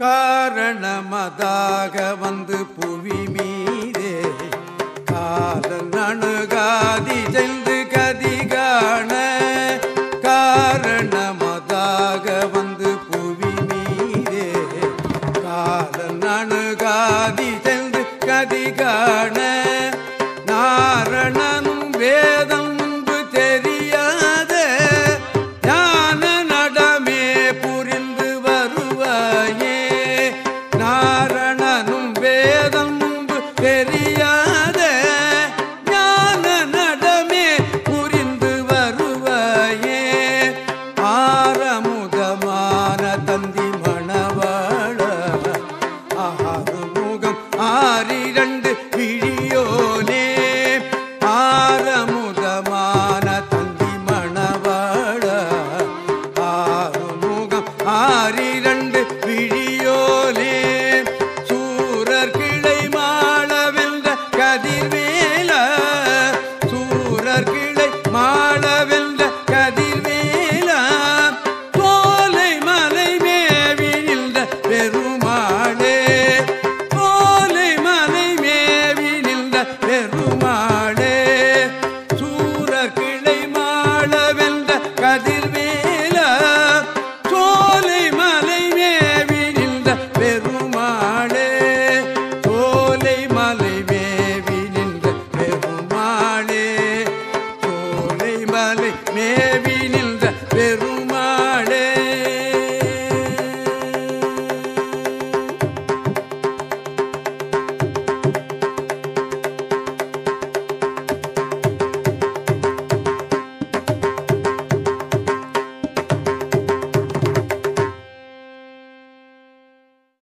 காரணமதாக வந்து புவி மீதே. காதல் அணுகாதி சென்று கதிகாண காரணமதாக வந்து புவி மீதே. காதல் அணுகாதி சென்று கதிகாண மாறலை மேவி நின்ற பெரு